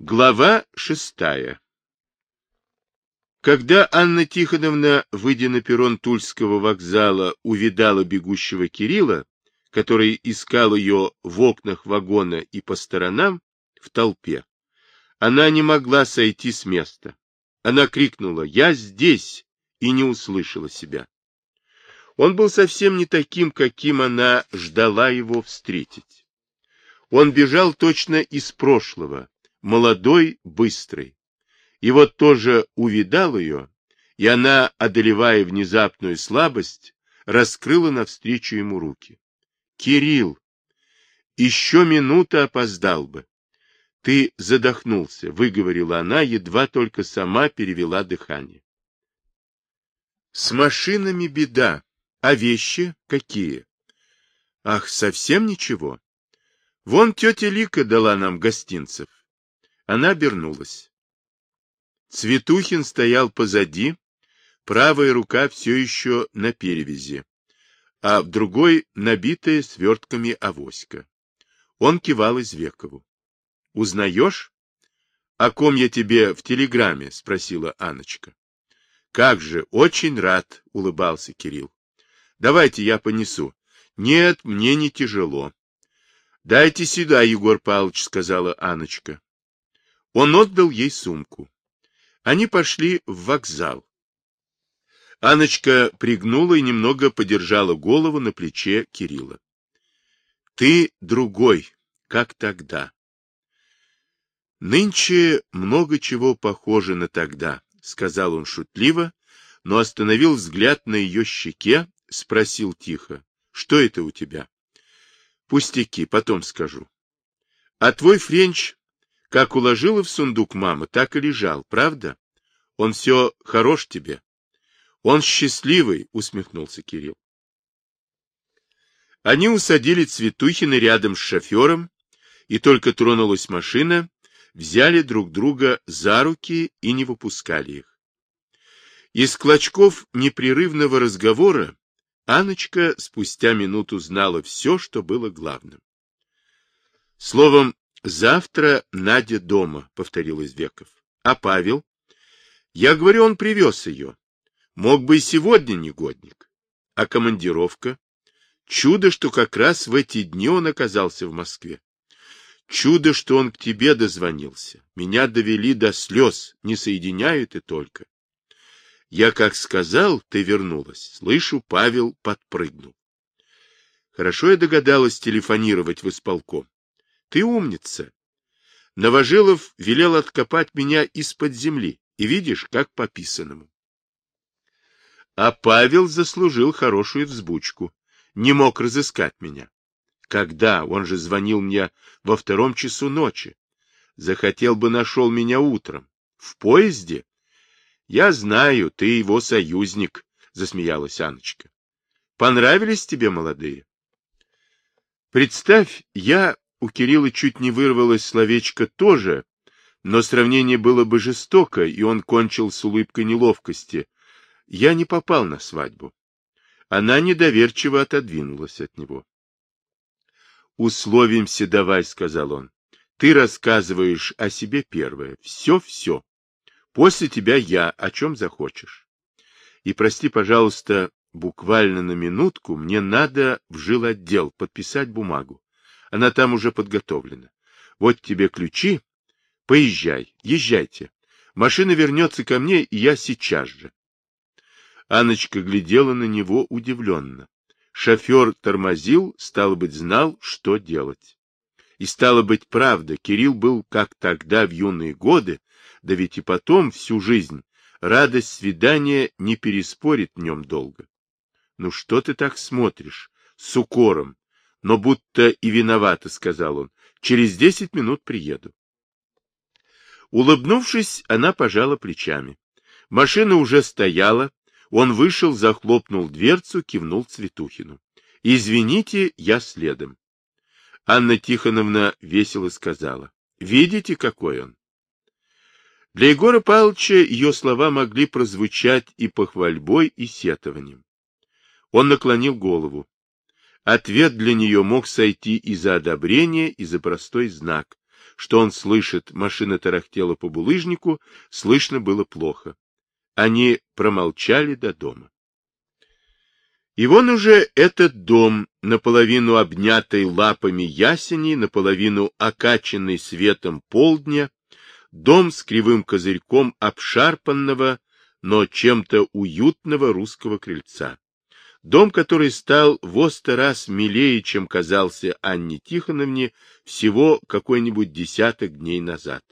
Глава шестая Когда Анна Тихоновна, выйдя на перрон Тульского вокзала, увидала бегущего Кирилла, который искал ее в окнах вагона и по сторонам, в толпе, она не могла сойти с места. Она крикнула «Я здесь!» и не услышала себя. Он был совсем не таким, каким она ждала его встретить. Он бежал точно из прошлого, молодой, быстрый. И вот тоже увидал ее, и она, одолевая внезапную слабость, раскрыла навстречу ему руки. «Кирилл, еще минута опоздал бы». «Ты задохнулся», — выговорила она, едва только сама перевела дыхание. «С машинами беда. А вещи какие?» «Ах, совсем ничего. Вон тетя Лика дала нам гостинцев. Она обернулась. Цветухин стоял позади, правая рука все еще на перевязи, а в другой набитая свертками авоська. Он кивал Извекову. — Узнаешь? — О ком я тебе в телеграмме? — спросила Аночка. — Как же, очень рад, — улыбался Кирилл. — Давайте я понесу. — Нет, мне не тяжело. — Дайте сюда, Егор Павлович, — сказала Аночка. Он отдал ей сумку. Они пошли в вокзал. Аночка пригнула и немного подержала голову на плече Кирилла. — Ты другой, как тогда. — Нынче много чего похоже на тогда, — сказал он шутливо, но остановил взгляд на ее щеке, спросил тихо. — Что это у тебя? — Пустяки, потом скажу. — А твой Френч как уложила в сундук мама, так и лежал, правда? Он все хорош тебе. Он счастливый, усмехнулся Кирилл. Они усадили Цветухина рядом с шофером, и только тронулась машина, взяли друг друга за руки и не выпускали их. Из клочков непрерывного разговора Аночка спустя минуту знала все, что было главным. Словом, Завтра Надя дома, повторил Извеков. А Павел? Я говорю, он привез ее. Мог бы и сегодня негодник. А командировка? Чудо, что как раз в эти дни он оказался в Москве. Чудо, что он к тебе дозвонился. Меня довели до слез, не соединяют и только. Я как сказал, ты вернулась. Слышу, Павел подпрыгнул. Хорошо я догадалась телефонировать в исполком. Ты умница. Новожилов велел откопать меня из-под земли, и видишь, как по писанному. А Павел заслужил хорошую взбучку. Не мог разыскать меня. Когда? Он же звонил мне во втором часу ночи. Захотел бы нашел меня утром. В поезде? Я знаю, ты его союзник, засмеялась Аночка. Понравились тебе молодые? Представь, я у Кирилла чуть не вырвалось словечко «тоже», но сравнение было бы жестоко, и он кончил с улыбкой неловкости. Я не попал на свадьбу. Она недоверчиво отодвинулась от него. «Условимся давай», — сказал он. «Ты рассказываешь о себе первое. Все-все. После тебя я, о чем захочешь. И прости, пожалуйста, буквально на минутку, мне надо в жилотдел подписать бумагу. Она там уже подготовлена. Вот тебе ключи. Поезжай, езжайте. Машина вернется ко мне, и я сейчас же. Аночка глядела на него удивленно. Шофер тормозил, стало быть, знал, что делать. И стало быть, правда, Кирилл был, как тогда, в юные годы, да ведь и потом, всю жизнь, радость свидания не переспорит в нем долго. Ну что ты так смотришь? С укором, но будто и виновата, — сказал он. — Через десять минут приеду. Улыбнувшись, она пожала плечами. Машина уже стояла. Он вышел, захлопнул дверцу, кивнул Цветухину. — Извините, я следом. Анна Тихоновна весело сказала. — Видите, какой он? Для Егора Павловича ее слова могли прозвучать и похвальбой, и сетованием. Он наклонил голову. Ответ для нее мог сойти и за одобрение, и за простой знак, что он слышит, машина тарахтела по булыжнику, слышно было плохо. Они промолчали до дома. И вон уже этот дом, наполовину обнятый лапами ясеней, наполовину окаченный светом полдня, дом с кривым козырьком обшарпанного, но чем-то уютного русского крыльца. Дом, который стал в сто раз милее, чем казался Анне Тихоновне всего какой-нибудь десяток дней назад.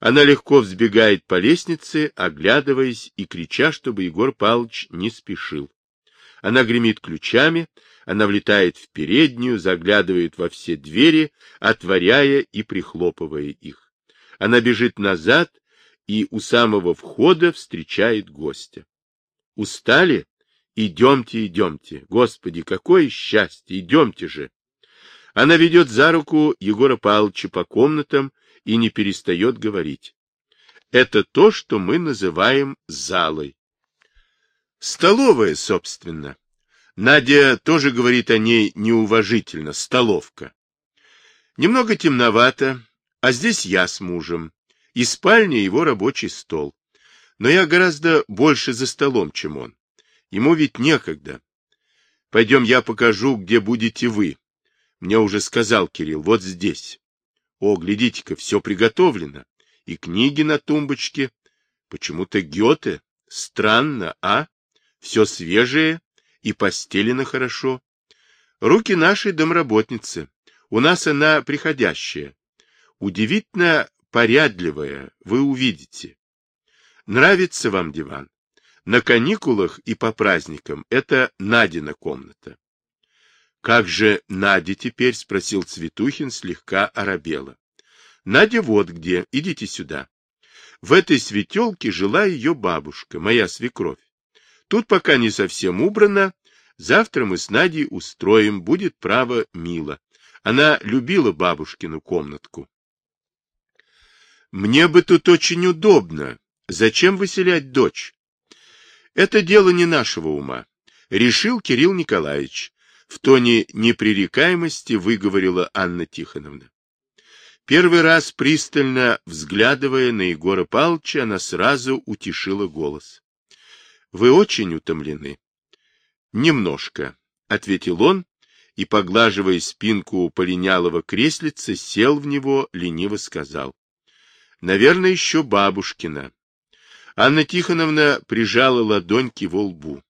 Она легко взбегает по лестнице, оглядываясь и крича, чтобы Егор Павлович не спешил. Она гремит ключами, она влетает в переднюю, заглядывает во все двери, отворяя и прихлопывая их. Она бежит назад и у самого входа встречает гостя. Устали? Идемте, идемте. Господи, какое счастье! Идемте же! Она ведет за руку Егора Павловича по комнатам и не перестает говорить. Это то, что мы называем залой. Столовая, собственно. Надя тоже говорит о ней неуважительно, столовка. Немного темновато, а здесь я с мужем, и спальня его рабочий стол. Но я гораздо больше за столом, чем он. Ему ведь некогда. Пойдем я покажу, где будете вы. Мне уже сказал Кирилл, вот здесь. О, глядите-ка, все приготовлено. И книги на тумбочке. Почему-то Гёте. Странно, а? все свежее и постелено хорошо. Руки нашей домработницы. У нас она приходящая. Удивительно порядливая, вы увидите. Нравится вам диван? На каникулах и по праздникам это Надина комната. Как же Надя теперь? спросил Цветухин слегка оробела. Надя вот где, идите сюда. В этой светелке жила ее бабушка, моя свекровь. Тут пока не совсем убрано. Завтра мы с Надей устроим, будет право мило. Она любила бабушкину комнатку. Мне бы тут очень удобно. Зачем выселять дочь? Это дело не нашего ума. Решил Кирилл Николаевич. В тоне непререкаемости выговорила Анна Тихоновна. Первый раз, пристально взглядывая на Егора Павловича, она сразу утешила голос. Вы очень утомлены. Немножко, ответил он и, поглаживая спинку полинялого креслица, сел в него, лениво сказал. Наверное, еще бабушкина. Анна Тихоновна прижала ладонь к его лбу.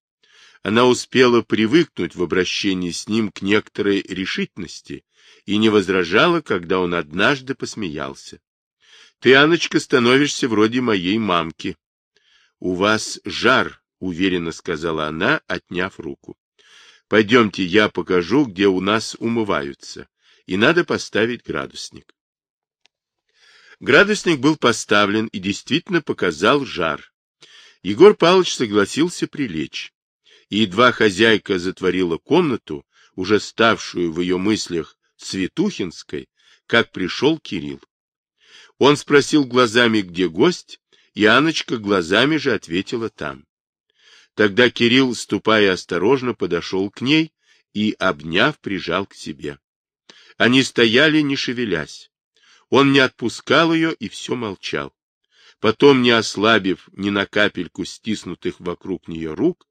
Она успела привыкнуть в обращении с ним к некоторой решительности и не возражала, когда он однажды посмеялся. — Ты, Аночка, становишься вроде моей мамки. — У вас жар, уверенно сказала она, отняв руку. Пойдемте, я покажу, где у нас умываются. И надо поставить градусник. Градусник был поставлен и действительно показал жар. Егор Павлович согласился прилечь. И едва хозяйка затворила комнату, уже ставшую в ее мыслях Светухинской, как пришел Кирилл. Он спросил глазами, где гость, и Аночка глазами же ответила там. Тогда Кирилл, ступая осторожно, подошел к ней и, обняв, прижал к себе. Они стояли, не шевелясь. Он не отпускал ее и все молчал. Потом, не ослабив ни на капельку стиснутых вокруг нее рук,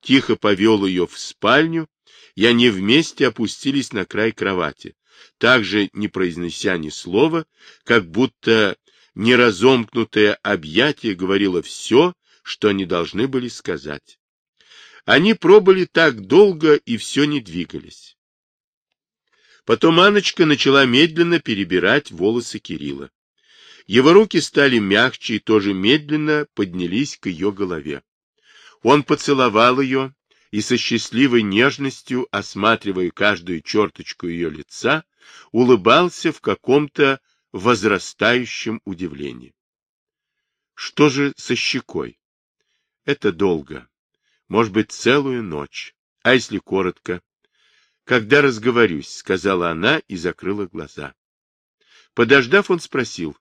тихо повел ее в спальню, и они вместе опустились на край кровати, также не произнеся ни слова, как будто неразомкнутое объятие говорило все, что они должны были сказать. Они пробыли так долго и все не двигались. Потом Аночка начала медленно перебирать волосы Кирилла. Его руки стали мягче и тоже медленно поднялись к ее голове. Он поцеловал ее и со счастливой нежностью, осматривая каждую черточку ее лица, улыбался в каком-то возрастающем удивлении. Что же со щекой? Это долго. Может быть, целую ночь. А если коротко? Когда разговорюсь, сказала она и закрыла глаза. Подождав, он спросил.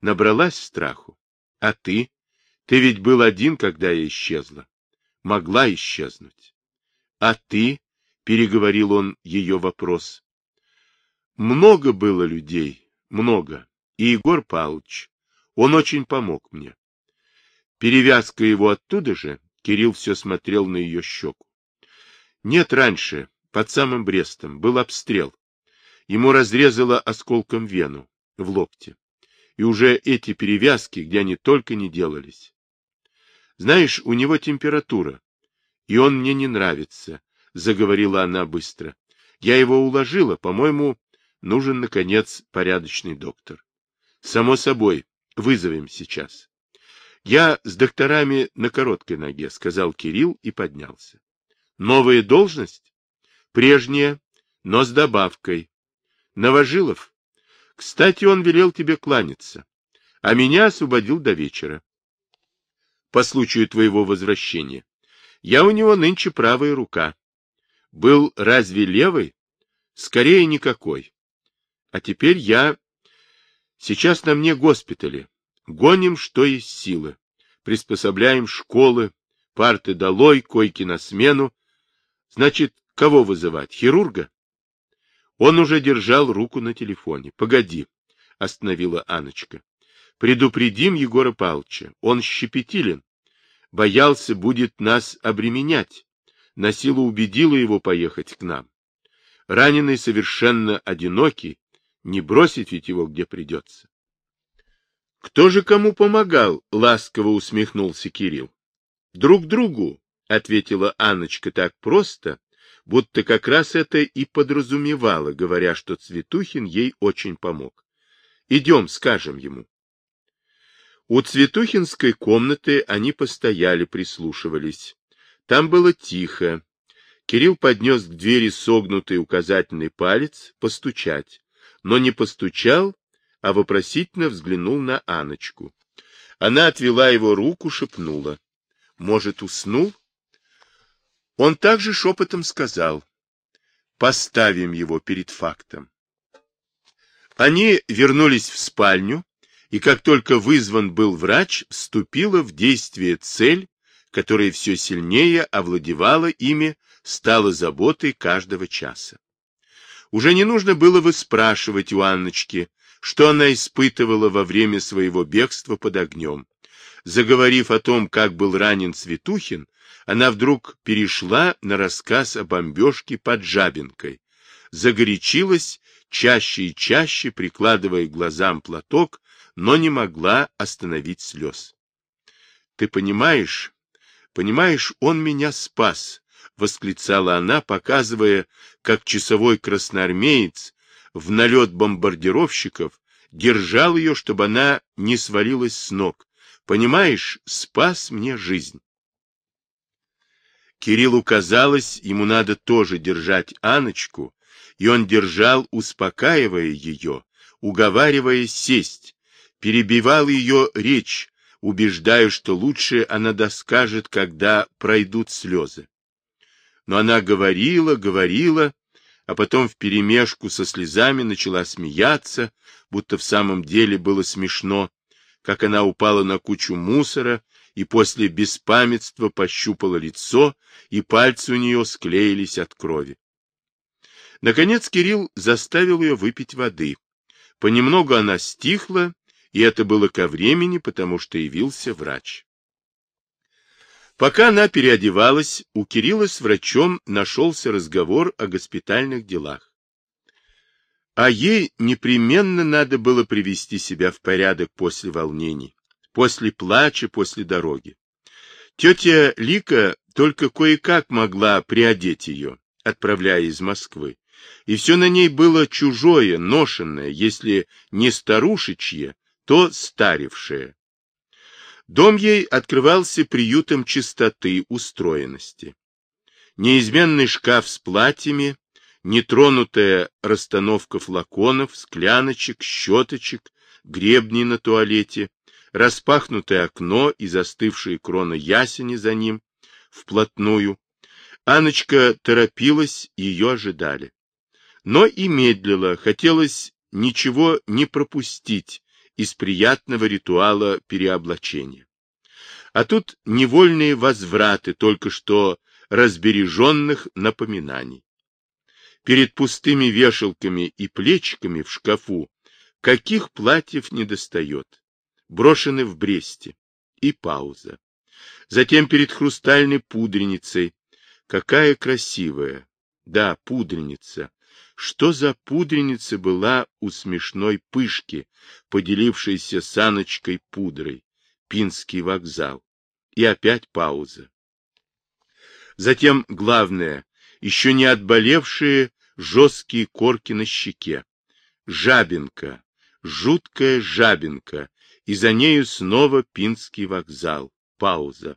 Набралась страху. А ты? Ты ведь был один, когда я исчезла. Могла исчезнуть. А ты? Переговорил он ее вопрос. Много было людей, много. И Егор Павлович. Он очень помог мне. Перевязка его оттуда же, Кирилл все смотрел на ее щеку. Нет, раньше, под самым Брестом, был обстрел. Ему разрезало осколком вену в локте. И уже эти перевязки, где они только не делались. Знаешь, у него температура, и он мне не нравится, — заговорила она быстро. Я его уложила, по-моему, нужен, наконец, порядочный доктор. Само собой, вызовем сейчас. Я с докторами на короткой ноге, — сказал Кирилл и поднялся. Новая должность? Прежняя, но с добавкой. Новожилов? Кстати, он велел тебе кланяться, а меня освободил до вечера. По случаю твоего возвращения. Я у него нынче правая рука. Был разве левый? Скорее никакой. А теперь я... Сейчас на мне госпитали. Гоним, что есть силы. Приспособляем школы, парты долой, койки на смену. Значит, кого вызывать? Хирурга? Он уже держал руку на телефоне. Погоди, остановила Аночка. Предупредим Егора Павловича. Он щепетилен. Боялся, будет нас обременять. На силу убедила его поехать к нам. Раненый совершенно одинокий, не бросить ведь его где придется. Кто же кому помогал? Ласково усмехнулся Кирилл. Друг другу, ответила Анночка так просто, будто как раз это и подразумевала, говоря, что Цветухин ей очень помог. Идем, скажем ему. У Цветухинской комнаты они постояли, прислушивались. Там было тихо. Кирилл поднес к двери согнутый указательный палец постучать, но не постучал, а вопросительно взглянул на Аночку. Она отвела его руку, шепнула. — Может, уснул? Он также шепотом сказал, поставим его перед фактом. Они вернулись в спальню, и как только вызван был врач, вступила в действие цель, которая все сильнее овладевала ими, стала заботой каждого часа. Уже не нужно было выспрашивать у Анночки, что она испытывала во время своего бегства под огнем. Заговорив о том, как был ранен Цветухин, она вдруг перешла на рассказ о бомбежке под Жабинкой, загорячилась, чаще и чаще прикладывая к глазам платок, но не могла остановить слез. — Ты понимаешь, понимаешь, он меня спас, — восклицала она, показывая, как часовой красноармеец в налет бомбардировщиков держал ее, чтобы она не свалилась с ног. Понимаешь, спас мне жизнь. Кириллу казалось, ему надо тоже держать Аночку, и он держал, успокаивая ее, уговаривая сесть, перебивал ее речь, убеждая, что лучше она доскажет, когда пройдут слезы. Но она говорила, говорила, а потом вперемешку со слезами начала смеяться, будто в самом деле было смешно, как она упала на кучу мусора и после беспамятства пощупала лицо, и пальцы у нее склеились от крови. Наконец Кирилл заставил ее выпить воды. Понемногу она стихла, и это было ко времени, потому что явился врач. Пока она переодевалась, у Кирилла с врачом нашелся разговор о госпитальных делах. А ей непременно надо было привести себя в порядок после волнений после плача, после дороги. Тетя Лика только кое-как могла приодеть ее, отправляя из Москвы, и все на ней было чужое, ношенное, если не старушечье, то старевшее. Дом ей открывался приютом чистоты, устроенности. Неизменный шкаф с платьями, нетронутая расстановка флаконов, скляночек, щеточек, гребней на туалете, распахнутое окно и застывшие кроны ясени за ним, вплотную. Аночка торопилась, ее ожидали. Но и медлила, хотелось ничего не пропустить из приятного ритуала переоблачения. А тут невольные возвраты только что разбереженных напоминаний. Перед пустыми вешалками и плечиками в шкафу Каких платьев не достает? Брошены в Бресте. И пауза. Затем перед хрустальной пудреницей. Какая красивая. Да, пудреница. Что за пудреница была у смешной пышки, поделившейся саночкой пудрой? Пинский вокзал. И опять пауза. Затем главное, еще не отболевшие жесткие корки на щеке. Жабинка, жуткая жабинка, и за нею снова Пинский вокзал. Пауза.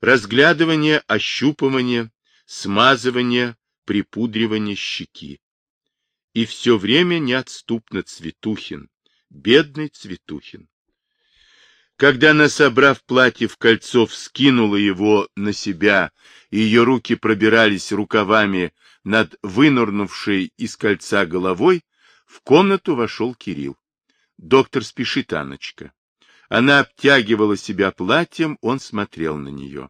Разглядывание, ощупывание, смазывание, припудривание щеки. И все время неотступно Цветухин, бедный Цветухин. Когда она, собрав платье в кольцо, вскинула его на себя, и ее руки пробирались рукавами над вынырнувшей из кольца головой, в комнату вошел Кирилл. Доктор спешит, Анночка. Она обтягивала себя платьем, он смотрел на нее.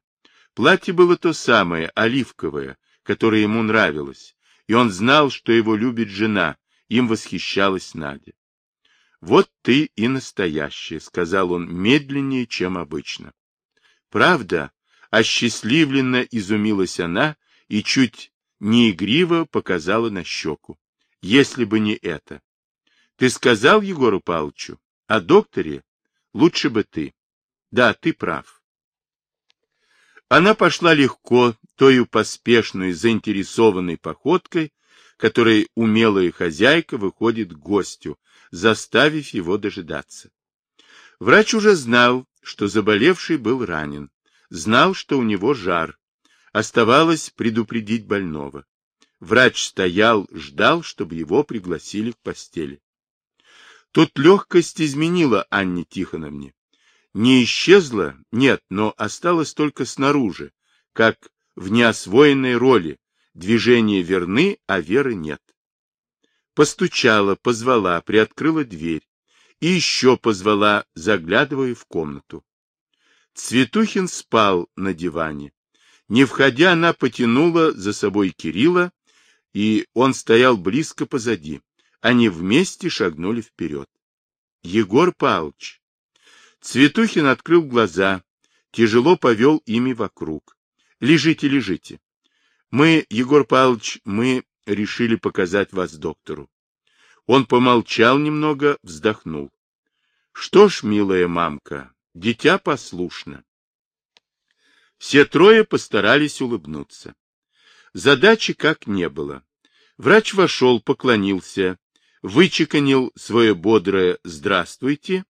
Платье было то самое, оливковое, которое ему нравилось, и он знал, что его любит жена, им восхищалась Надя. «Вот ты и настоящая», — сказал он медленнее, чем обычно. «Правда?» — осчастливленно изумилась она и чуть неигриво показала на щеку. «Если бы не это». «Ты сказал Егору Павловичу? О докторе? Лучше бы ты». «Да, ты прав». Она пошла легко, тою поспешной, заинтересованной походкой, которой умелая хозяйка выходит к гостю, заставив его дожидаться. Врач уже знал, что заболевший был ранен, знал, что у него жар. Оставалось предупредить больного. Врач стоял, ждал, чтобы его пригласили к постели. Тут легкость изменила Анне Тихоновне. Не исчезла, нет, но осталась только снаружи, как в неосвоенной роли. Движения верны, а веры нет. Постучала, позвала, приоткрыла дверь. И еще позвала, заглядывая в комнату. Цветухин спал на диване. Не входя, она потянула за собой Кирилла, и он стоял близко позади. Они вместе шагнули вперед. Егор Павлович. Цветухин открыл глаза, тяжело повел ими вокруг. Лежите, лежите. Мы, Егор Павлович, мы решили показать вас доктору. Он помолчал немного, вздохнул. Что ж, милая мамка, дитя послушно. Все трое постарались улыбнуться. Задачи как не было. Врач вошел, поклонился, вычеканил свое бодрое «здравствуйте»,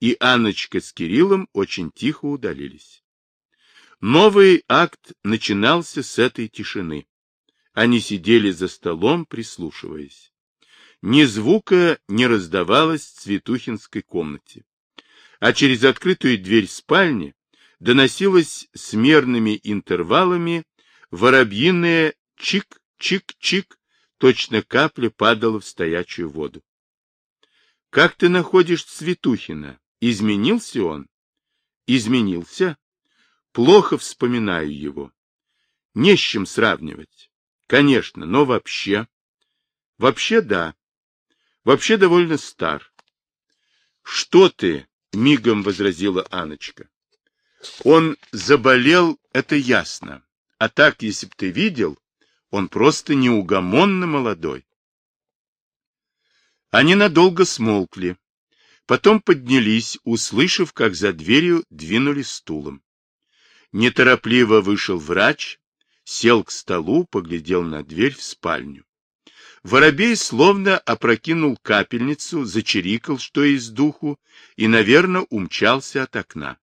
и Анночка с Кириллом очень тихо удалились. Новый акт начинался с этой тишины. Они сидели за столом, прислушиваясь. Ни звука не раздавалось в Цветухинской комнате. А через открытую дверь спальни доносилось с мерными интервалами воробьиное чик-чик-чик, точно капля падала в стоячую воду. — Как ты находишь Цветухина? Изменился он? Изменился? Плохо вспоминаю его. Не с чем сравнивать. Конечно, но вообще. Вообще да. Вообще довольно стар. Что ты? Мигом возразила Аночка. Он заболел, это ясно. А так, если б ты видел, он просто неугомонно молодой. Они надолго смолкли. Потом поднялись, услышав, как за дверью двинули стулом. Неторопливо вышел врач, сел к столу, поглядел на дверь в спальню. Воробей словно опрокинул капельницу, зачирикал, что из духу, и, наверное, умчался от окна.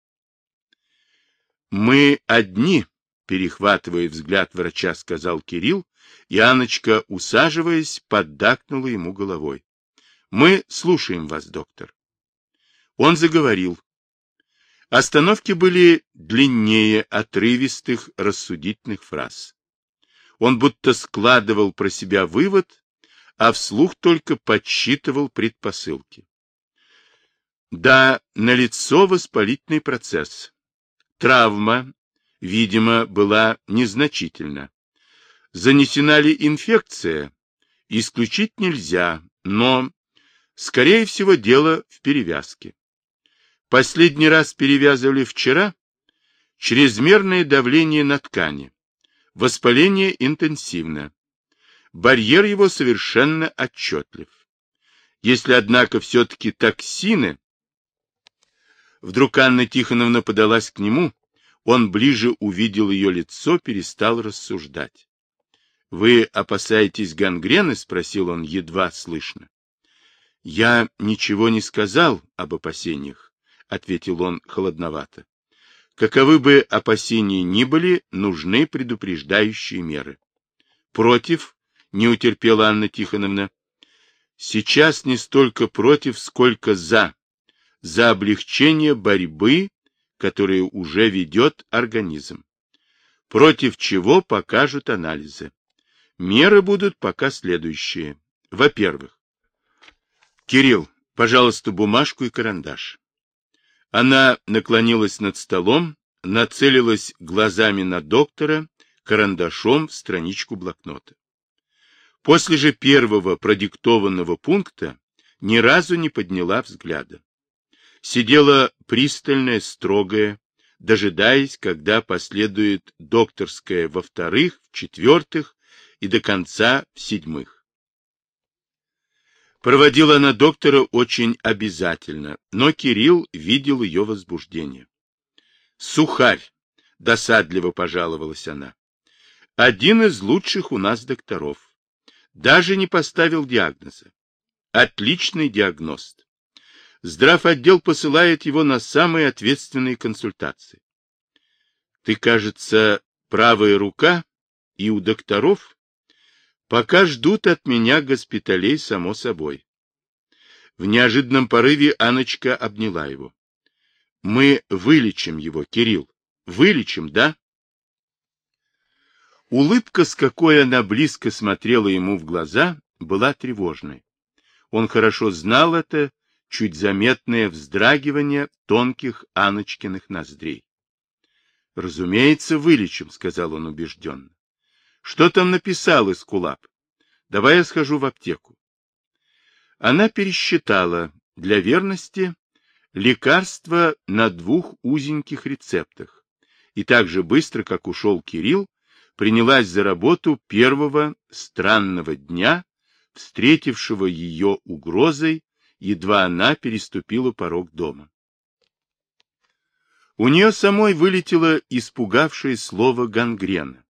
«Мы одни», — перехватывая взгляд врача, сказал Кирилл, и Аночка, усаживаясь, поддакнула ему головой. «Мы слушаем вас, доктор». Он заговорил. Остановки были длиннее отрывистых рассудительных фраз. Он будто складывал про себя вывод, а вслух только подсчитывал предпосылки. Да, налицо воспалительный процесс. Травма, видимо, была незначительна. Занесена ли инфекция? Исключить нельзя, но Скорее всего, дело в перевязке. Последний раз перевязывали вчера. Чрезмерное давление на ткани. Воспаление интенсивно. Барьер его совершенно отчетлив. Если, однако, все-таки токсины... Вдруг Анна Тихоновна подалась к нему, он ближе увидел ее лицо, перестал рассуждать. — Вы опасаетесь гангрены? — спросил он едва слышно. — Я ничего не сказал об опасениях. — ответил он холодновато. — Каковы бы опасения ни были, нужны предупреждающие меры. — Против? — не утерпела Анна Тихоновна. — Сейчас не столько против, сколько за. За облегчение борьбы, которую уже ведет организм. Против чего покажут анализы. Меры будут пока следующие. Во-первых, Кирилл, пожалуйста, бумажку и карандаш. Она наклонилась над столом, нацелилась глазами на доктора, карандашом в страничку блокнота. После же первого продиктованного пункта ни разу не подняла взгляда. Сидела пристальная, строгая, дожидаясь, когда последует докторская во-вторых, в-четвертых и до конца в седьмых. Проводила она доктора очень обязательно, но Кирилл видел ее возбуждение. «Сухарь!» — досадливо пожаловалась она. «Один из лучших у нас докторов. Даже не поставил диагноза. Отличный диагност. Здравотдел посылает его на самые ответственные консультации. Ты, кажется, правая рука и у докторов Пока ждут от меня госпиталей, само собой. В неожиданном порыве Аночка обняла его. Мы вылечим его, Кирилл. Вылечим, да? Улыбка, с какой она близко смотрела ему в глаза, была тревожной. Он хорошо знал это, чуть заметное вздрагивание тонких Аночкиных ноздрей. — Разумеется, вылечим, — сказал он убежденно. Что там написал Эскулап? Давай я схожу в аптеку. Она пересчитала для верности лекарства на двух узеньких рецептах и так же быстро, как ушел Кирилл, принялась за работу первого странного дня, встретившего ее угрозой, едва она переступила порог дома. У нее самой вылетело испугавшее слово гангрена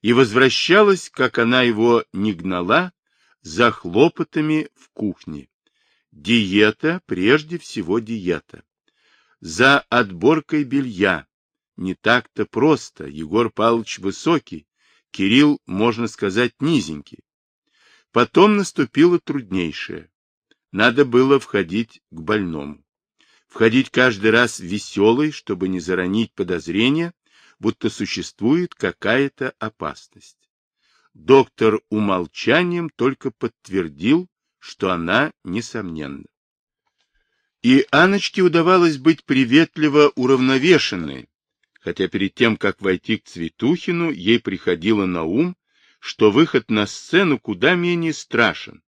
и возвращалась, как она его не гнала, за хлопотами в кухне. Диета, прежде всего диета. За отборкой белья. Не так-то просто. Егор Павлович высокий, Кирилл, можно сказать, низенький. Потом наступило труднейшее. Надо было входить к больному. Входить каждый раз веселый, чтобы не заронить подозрения, будто существует какая-то опасность. Доктор умолчанием только подтвердил, что она несомненна. И Аночке удавалось быть приветливо уравновешенной, хотя перед тем, как войти к Цветухину, ей приходило на ум, что выход на сцену куда менее страшен,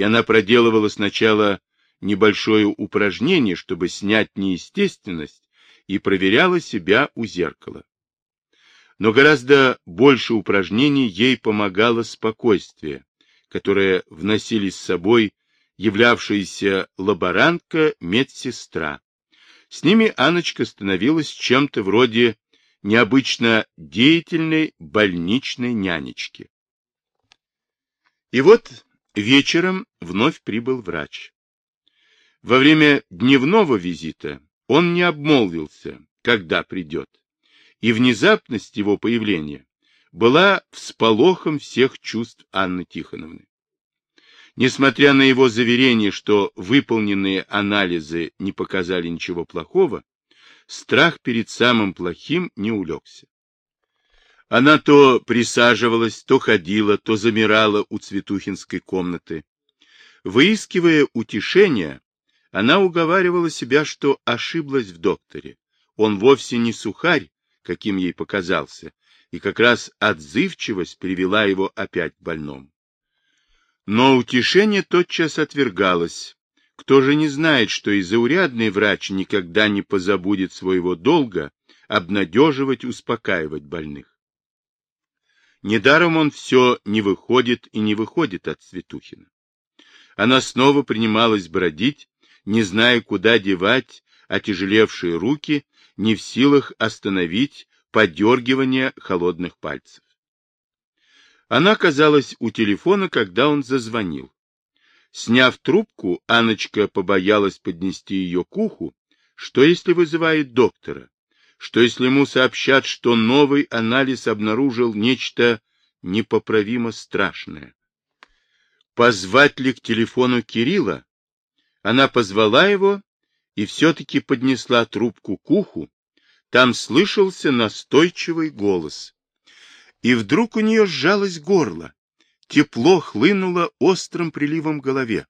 и она проделывала сначала небольшое упражнение, чтобы снять неестественность, и проверяла себя у зеркала. Но гораздо больше упражнений ей помогало спокойствие, которое вносили с собой являвшаяся лаборантка, медсестра. С ними Аночка становилась чем-то вроде необычно деятельной больничной нянечки. И вот вечером вновь прибыл врач. Во время дневного визита он не обмолвился, когда придет и внезапность его появления была всполохом всех чувств Анны Тихоновны. Несмотря на его заверение, что выполненные анализы не показали ничего плохого, страх перед самым плохим не улегся. Она то присаживалась, то ходила, то замирала у Цветухинской комнаты. Выискивая утешения, она уговаривала себя, что ошиблась в докторе. Он вовсе не сухарь, каким ей показался, и как раз отзывчивость привела его опять к больному. Но утешение тотчас отвергалось. Кто же не знает, что и заурядный врач никогда не позабудет своего долга обнадеживать, успокаивать больных. Недаром он все не выходит и не выходит от Светухина. Она снова принималась бродить, не зная, куда девать отяжелевшие руки, не в силах остановить подергивание холодных пальцев. Она оказалась у телефона, когда он зазвонил. Сняв трубку, Аночка побоялась поднести ее к уху. Что, если вызывает доктора? Что, если ему сообщат, что новый анализ обнаружил нечто непоправимо страшное? Позвать ли к телефону Кирилла? Она позвала его и все-таки поднесла трубку к уху. Там слышался настойчивый голос. И вдруг у нее сжалось горло. Тепло хлынуло острым приливом в голове.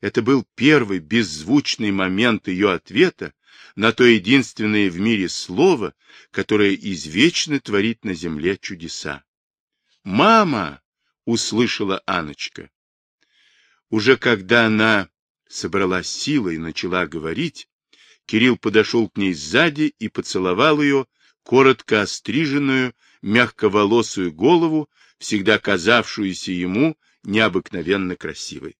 Это был первый беззвучный момент ее ответа на то единственное в мире слово, которое извечно творит на земле чудеса. «Мама!» — услышала Аночка. Уже когда она собралась силой и начала говорить, Кирилл подошел к ней сзади и поцеловал ее, коротко остриженную, мягковолосую голову, всегда казавшуюся ему необыкновенно красивой.